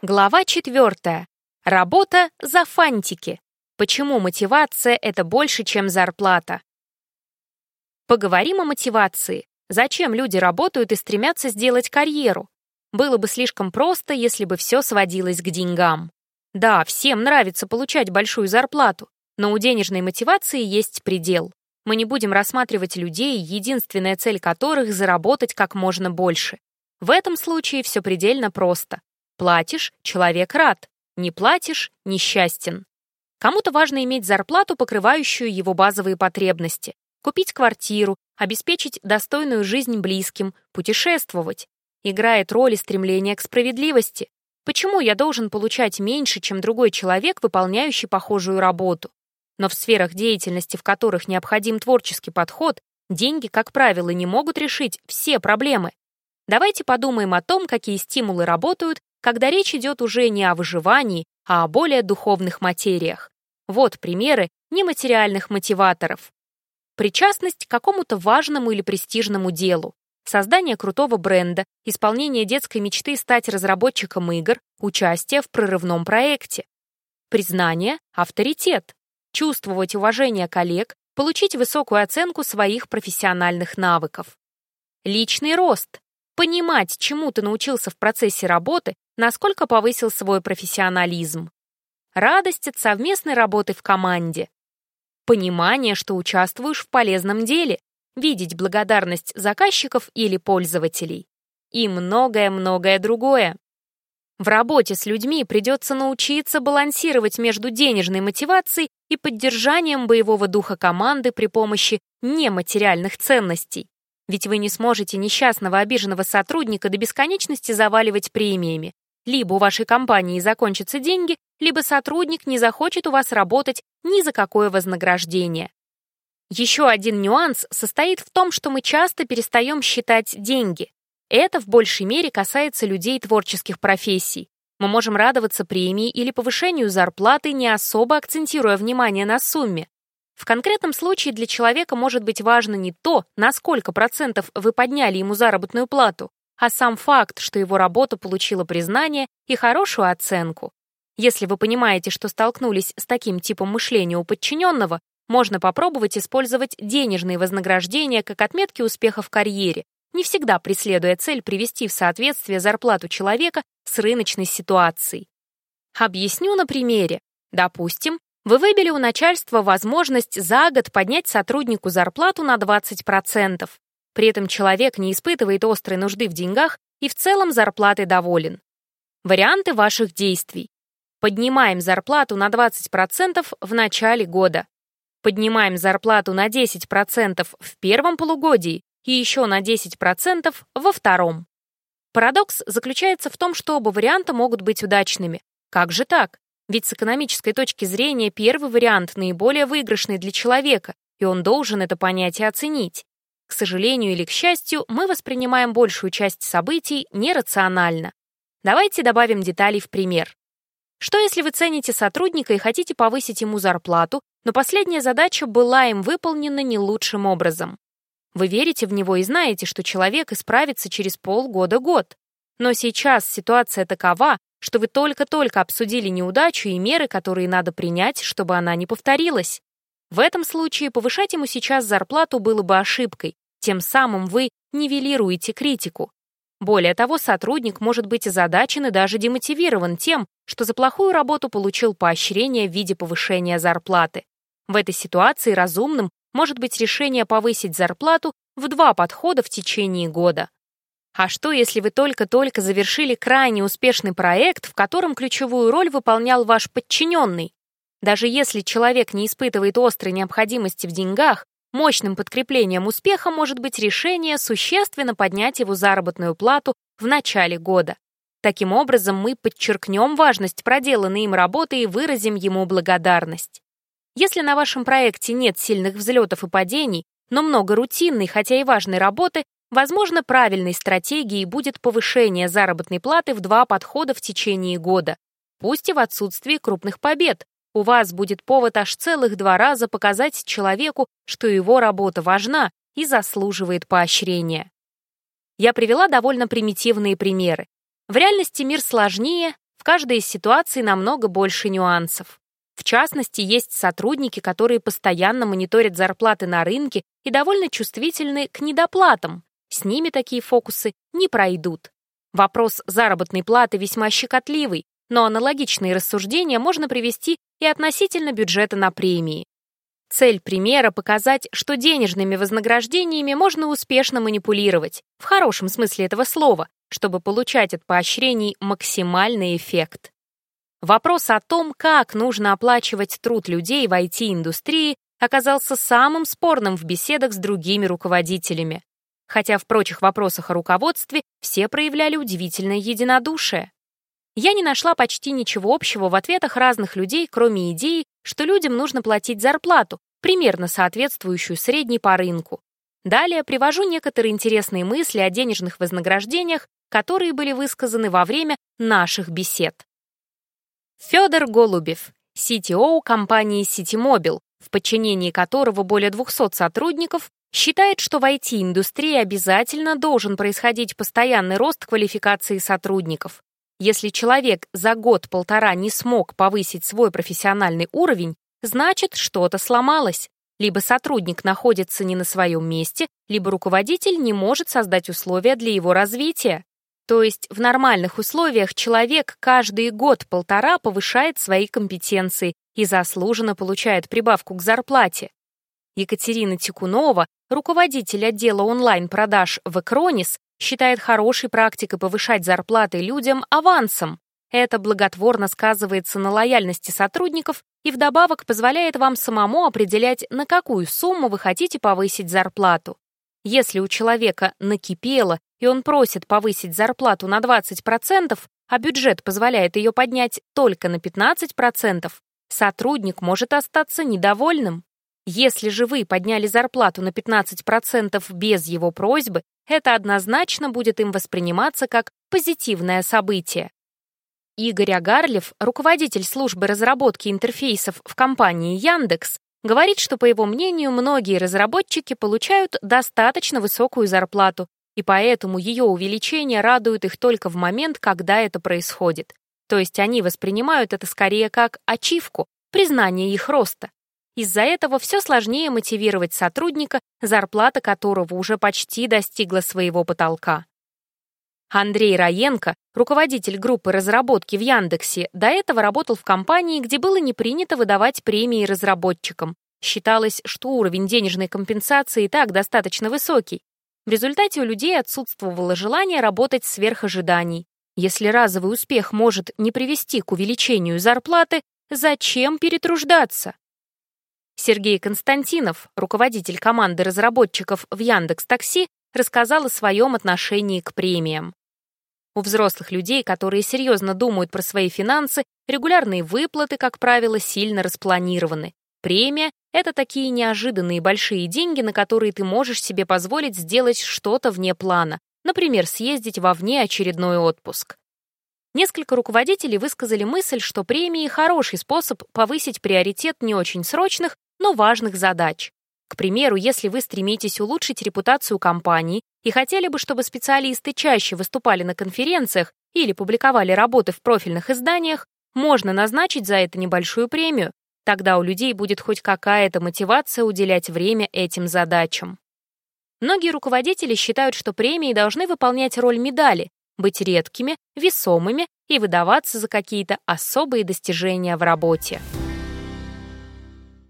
Глава 4. Работа за фантики. Почему мотивация — это больше, чем зарплата? Поговорим о мотивации. Зачем люди работают и стремятся сделать карьеру? Было бы слишком просто, если бы все сводилось к деньгам. Да, всем нравится получать большую зарплату, но у денежной мотивации есть предел. Мы не будем рассматривать людей, единственная цель которых — заработать как можно больше. В этом случае все предельно просто. Платишь — человек рад, не платишь — несчастен. Кому-то важно иметь зарплату, покрывающую его базовые потребности, купить квартиру, обеспечить достойную жизнь близким, путешествовать. Играет роль и стремление к справедливости. Почему я должен получать меньше, чем другой человек, выполняющий похожую работу? Но в сферах деятельности, в которых необходим творческий подход, деньги, как правило, не могут решить все проблемы. Давайте подумаем о том, какие стимулы работают когда речь идет уже не о выживании, а о более духовных материях. Вот примеры нематериальных мотиваторов. Причастность к какому-то важному или престижному делу, создание крутого бренда, исполнение детской мечты стать разработчиком игр, участие в прорывном проекте. Признание, авторитет, чувствовать уважение коллег, получить высокую оценку своих профессиональных навыков. Личный рост, понимать, чему ты научился в процессе работы, насколько повысил свой профессионализм. Радость от совместной работы в команде. Понимание, что участвуешь в полезном деле, видеть благодарность заказчиков или пользователей. И многое-многое другое. В работе с людьми придется научиться балансировать между денежной мотивацией и поддержанием боевого духа команды при помощи нематериальных ценностей. Ведь вы не сможете несчастного обиженного сотрудника до бесконечности заваливать премиями. Либо у вашей компании закончатся деньги, либо сотрудник не захочет у вас работать ни за какое вознаграждение. Еще один нюанс состоит в том, что мы часто перестаем считать деньги. Это в большей мере касается людей творческих профессий. Мы можем радоваться премии или повышению зарплаты, не особо акцентируя внимание на сумме. В конкретном случае для человека может быть важно не то, на сколько процентов вы подняли ему заработную плату, а сам факт, что его работа получила признание и хорошую оценку. Если вы понимаете, что столкнулись с таким типом мышления у подчиненного, можно попробовать использовать денежные вознаграждения как отметки успеха в карьере, не всегда преследуя цель привести в соответствие зарплату человека с рыночной ситуацией. Объясню на примере. Допустим, вы выбили у начальства возможность за год поднять сотруднику зарплату на 20%. При этом человек не испытывает острой нужды в деньгах и в целом зарплатой доволен. Варианты ваших действий. Поднимаем зарплату на 20% в начале года. Поднимаем зарплату на 10% в первом полугодии и еще на 10% во втором. Парадокс заключается в том, что оба варианта могут быть удачными. Как же так? Ведь с экономической точки зрения первый вариант наиболее выигрышный для человека, и он должен это понять и оценить. К сожалению или к счастью, мы воспринимаем большую часть событий нерационально. Давайте добавим деталей в пример. Что если вы цените сотрудника и хотите повысить ему зарплату, но последняя задача была им выполнена не лучшим образом? Вы верите в него и знаете, что человек исправится через полгода-год. Но сейчас ситуация такова, что вы только-только обсудили неудачу и меры, которые надо принять, чтобы она не повторилась. В этом случае повышать ему сейчас зарплату было бы ошибкой, тем самым вы нивелируете критику. Более того, сотрудник может быть озадачен и даже демотивирован тем, что за плохую работу получил поощрение в виде повышения зарплаты. В этой ситуации разумным может быть решение повысить зарплату в два подхода в течение года. А что, если вы только-только завершили крайне успешный проект, в котором ключевую роль выполнял ваш подчиненный? Даже если человек не испытывает острой необходимости в деньгах, мощным подкреплением успеха может быть решение существенно поднять его заработную плату в начале года. Таким образом, мы подчеркнем важность проделанной им работы и выразим ему благодарность. Если на вашем проекте нет сильных взлетов и падений, но много рутинной, хотя и важной работы, Возможно, правильной стратегией будет повышение заработной платы в два подхода в течение года, пусть и в отсутствии крупных побед. У вас будет повод аж целых два раза показать человеку, что его работа важна и заслуживает поощрения. Я привела довольно примитивные примеры. В реальности мир сложнее, В каждой из ситуаций намного больше нюансов. В частности, есть сотрудники, которые постоянно мониторят зарплаты на рынке и довольно чувствительны к недоплатам. С ними такие фокусы не пройдут. Вопрос заработной платы весьма щекотливый, но аналогичные рассуждения можно привести и относительно бюджета на премии. Цель примера — показать, что денежными вознаграждениями можно успешно манипулировать, в хорошем смысле этого слова, чтобы получать от поощрений максимальный эффект. Вопрос о том, как нужно оплачивать труд людей в IT-индустрии, оказался самым спорным в беседах с другими руководителями. Хотя в прочих вопросах о руководстве все проявляли удивительное единодушие. Я не нашла почти ничего общего в ответах разных людей, кроме идеи, что людям нужно платить зарплату, примерно соответствующую средней по рынку. Далее привожу некоторые интересные мысли о денежных вознаграждениях, которые были высказаны во время наших бесед. Федор Голубев, CTO компании Citymobil, в подчинении которого более 200 сотрудников, считает, что в IT-индустрии обязательно должен происходить постоянный рост квалификации сотрудников. Если человек за год-полтора не смог повысить свой профессиональный уровень, значит, что-то сломалось. Либо сотрудник находится не на своем месте, либо руководитель не может создать условия для его развития. То есть в нормальных условиях человек каждый год-полтора повышает свои компетенции и заслуженно получает прибавку к зарплате. Екатерина Тикунова, руководитель отдела онлайн-продаж в Экронис, считает хорошей практикой повышать зарплаты людям авансом. Это благотворно сказывается на лояльности сотрудников и вдобавок позволяет вам самому определять, на какую сумму вы хотите повысить зарплату. Если у человека накипело, и он просит повысить зарплату на 20%, а бюджет позволяет ее поднять только на 15%, сотрудник может остаться недовольным. Если же вы подняли зарплату на 15% без его просьбы, это однозначно будет им восприниматься как позитивное событие. Игорь Агарлев, руководитель службы разработки интерфейсов в компании Яндекс, говорит, что, по его мнению, многие разработчики получают достаточно высокую зарплату, и поэтому ее увеличение радует их только в момент, когда это происходит. То есть они воспринимают это скорее как ачивку, признание их роста. Из-за этого все сложнее мотивировать сотрудника, зарплата которого уже почти достигла своего потолка. Андрей Раенко, руководитель группы разработки в Яндексе, до этого работал в компании, где было не принято выдавать премии разработчикам. Считалось, что уровень денежной компенсации и так достаточно высокий. В результате у людей отсутствовало желание работать сверх ожиданий. Если разовый успех может не привести к увеличению зарплаты, зачем перетруждаться? Сергей Константинов, руководитель команды разработчиков в Яндекс Такси, рассказал о своем отношении к премиям. У взрослых людей, которые серьезно думают про свои финансы, регулярные выплаты, как правило, сильно распланированы. Премия — это такие неожиданные большие деньги, на которые ты можешь себе позволить сделать что-то вне плана, например, съездить во внеочередной отпуск. Несколько руководителей высказали мысль, что премии — хороший способ повысить приоритет не очень срочных, но важных задач. К примеру, если вы стремитесь улучшить репутацию компании и хотели бы, чтобы специалисты чаще выступали на конференциях или публиковали работы в профильных изданиях, можно назначить за это небольшую премию. Тогда у людей будет хоть какая-то мотивация уделять время этим задачам. Многие руководители считают, что премии должны выполнять роль медали, быть редкими, весомыми и выдаваться за какие-то особые достижения в работе.